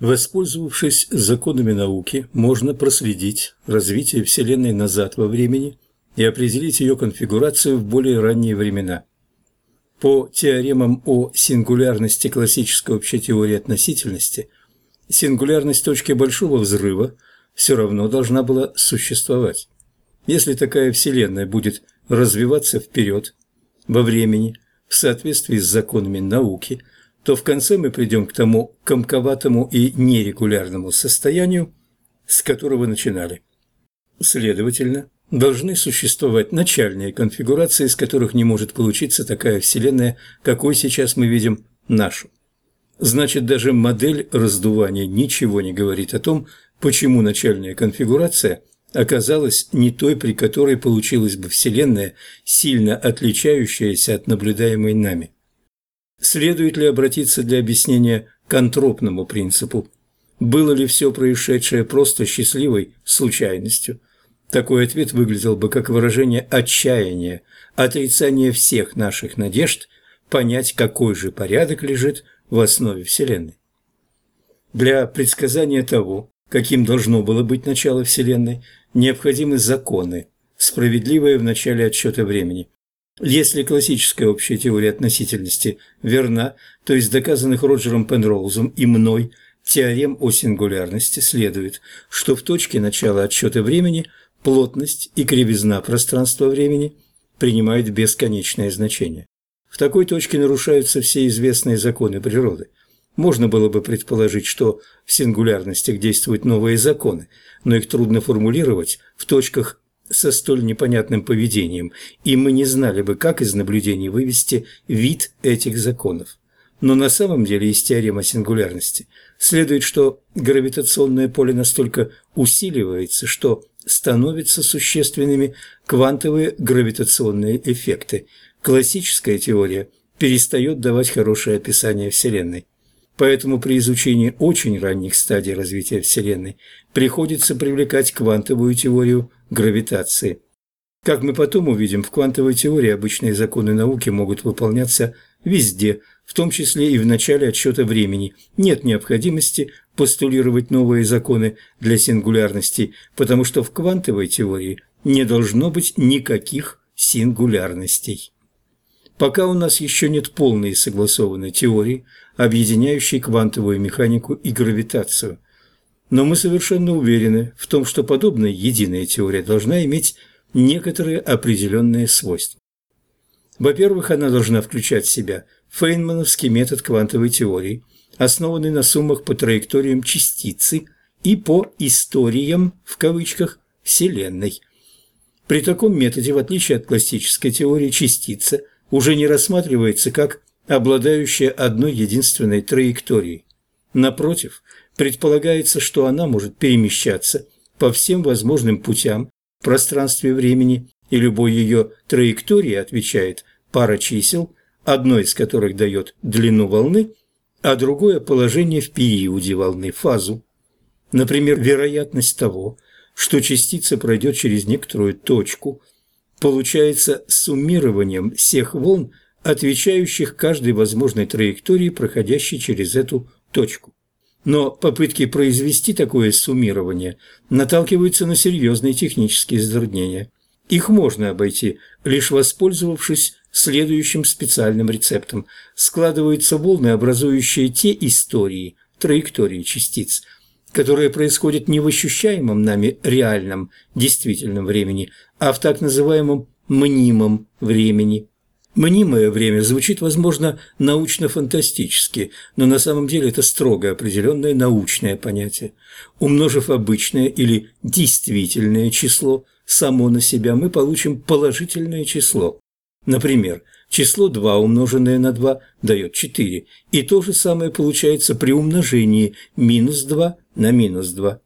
Воспользовавшись законами науки, можно проследить развитие Вселенной назад во времени и определить ее конфигурацию в более ранние времена. По теоремам о сингулярности классической общей теории относительности, сингулярность точки Большого Взрыва все равно должна была существовать. Если такая Вселенная будет развиваться вперед, во времени, в соответствии с законами науки – то в конце мы придем к тому комковатому и нерегулярному состоянию, с которого начинали. Следовательно, должны существовать начальные конфигурации, из которых не может получиться такая Вселенная, какой сейчас мы видим нашу. Значит, даже модель раздувания ничего не говорит о том, почему начальная конфигурация оказалась не той, при которой получилась бы Вселенная, сильно отличающаяся от наблюдаемой нами. Следует ли обратиться для объяснения к антропному принципу? Было ли все происшедшее просто счастливой случайностью? Такой ответ выглядел бы как выражение отчаяния, отрицание всех наших надежд понять, какой же порядок лежит в основе Вселенной. Для предсказания того, каким должно было быть начало Вселенной, необходимы законы, справедливые в начале отсчета времени. Если классическая общая теория относительности верна, то из доказанных Роджером Пенроузом и мной теорем о сингулярности следует, что в точке начала отсчета времени плотность и кривизна пространства-времени принимают бесконечное значение. В такой точке нарушаются все известные законы природы. Можно было бы предположить, что в сингулярностях действуют новые законы, но их трудно формулировать в точках со столь непонятным поведением, и мы не знали бы, как из наблюдений вывести вид этих законов. Но на самом деле из теоремы сингулярности следует, что гравитационное поле настолько усиливается, что становятся существенными квантовые гравитационные эффекты. Классическая теория перестает давать хорошее описание Вселенной. Поэтому при изучении очень ранних стадий развития Вселенной приходится привлекать квантовую теорию гравитации. Как мы потом увидим, в квантовой теории обычные законы науки могут выполняться везде, в том числе и в начале отсчета времени. Нет необходимости постулировать новые законы для сингулярностей, потому что в квантовой теории не должно быть никаких сингулярностей. Пока у нас еще нет полной согласованной теории, объединяющей квантовую механику и гравитацию. Но мы совершенно уверены в том, что подобная единая теория должна иметь некоторые определенные свойства. Во-первых, она должна включать в себя фейнмановский метод квантовой теории, основанный на суммах по траекториям частицы и по «историям» в кавычках Вселенной. При таком методе, в отличие от классической теории, частица уже не рассматривается как обладающая одной единственной траекторией. Напротив, предполагается, что она может перемещаться по всем возможным путям в пространстве времени, и любой ее траектории отвечает пара чисел, одно из которых дает длину волны, а другое – положение в периоде волны, фазу. Например, вероятность того, что частица пройдет через некоторую точку, получается суммированием всех волн отвечающих каждой возможной траектории, проходящей через эту точку. Но попытки произвести такое суммирование наталкиваются на серьезные технические затруднения. Их можно обойти, лишь воспользовавшись следующим специальным рецептом. Складываются волны, образующие те истории, траектории частиц, которые происходят не в ощущаемом нами реальном, действительном времени, а в так называемом мнимом времени. Мнимое время звучит, возможно, научно-фантастически, но на самом деле это строго определенное научное понятие. Умножив обычное или действительное число само на себя, мы получим положительное число. Например, число 2 умноженное на 2 дает 4, и то же самое получается при умножении минус 2 на минус 2.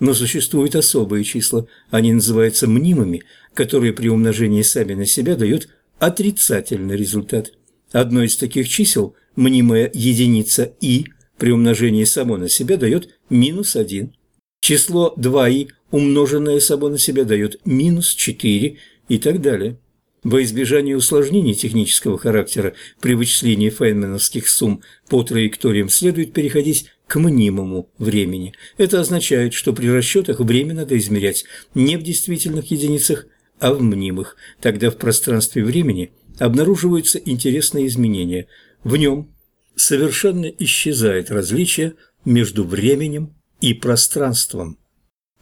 Но существуют особые числа, они называются мнимыми, которые при умножении сами на себя дают отрицательный результат. Одно из таких чисел, мнимая единица и, при умножении само на себя дает минус 1. Число 2и, умноженное само на себя, дает минус 4 и так далее. Во избежание усложнений технического характера при вычислении фейнмановских сумм по траекториям следует переходить к мнимому времени. Это означает, что при расчетах время надо измерять не в действительных единицах, а в мнимых. Тогда в пространстве времени обнаруживаются интересные изменения. В нем совершенно исчезает различие между временем и пространством.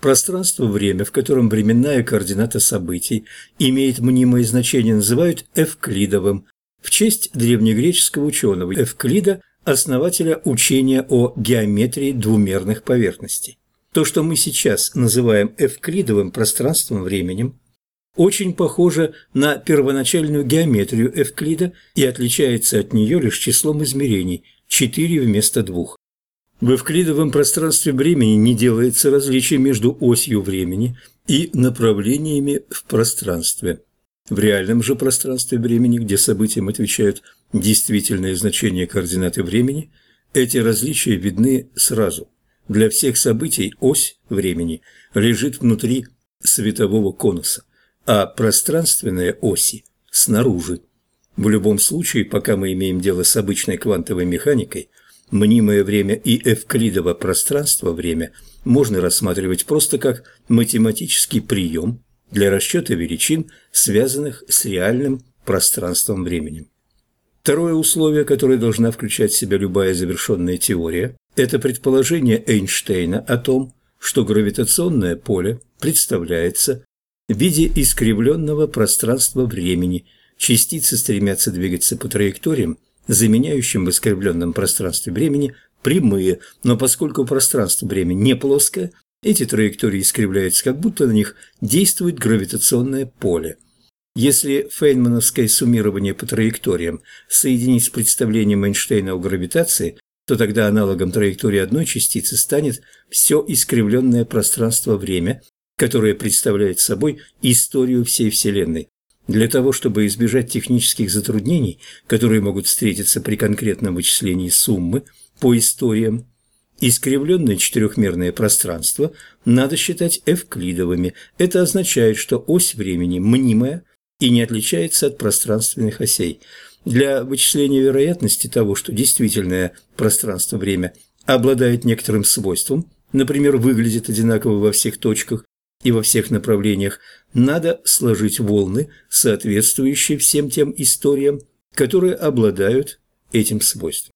Пространство-время, в котором временная координата событий имеет мнимое значение, называют эвклидовым, в честь древнегреческого ученого Эвклида, основателя учения о геометрии двумерных поверхностей. То, что мы сейчас называем эвклидовым пространством-временем, очень похоже на первоначальную геометрию Эвклида и отличается от нее лишь числом измерений – 4 вместо 2. В эвклидовом пространстве времени не делается различия между осью времени и направлениями в пространстве. В реальном же пространстве времени, где событиям отвечают действительные значения координаты времени, эти различия видны сразу. Для всех событий ось времени лежит внутри светового конуса, а пространственные оси – снаружи. В любом случае, пока мы имеем дело с обычной квантовой механикой, мнимое время и эвклидово пространство-время можно рассматривать просто как математический прием – для расчета величин, связанных с реальным пространством-временем. Второе условие, которое должна включать в себя любая завершенная теория, это предположение Эйнштейна о том, что гравитационное поле представляется в виде искривленного пространства-времени. Частицы стремятся двигаться по траекториям, заменяющим в искривленном пространстве времени прямые, но поскольку пространство-время не плоское, эти траектории искривляются, как будто на них действует гравитационное поле. Если фейнмановское суммирование по траекториям соединить с представлением Эйнштейна о гравитации, то тогда аналогом траектории одной частицы станет все искривленное пространство-время, которое представляет собой историю всей Вселенной. Для того, чтобы избежать технических затруднений, которые могут встретиться при конкретном вычислении суммы по историям Искривленное четырехмерное пространство надо считать эвклидовыми. Это означает, что ось времени мнимая и не отличается от пространственных осей. Для вычисления вероятности того, что действительное пространство-время обладает некоторым свойством, например, выглядит одинаково во всех точках и во всех направлениях, надо сложить волны, соответствующие всем тем историям, которые обладают этим свойством.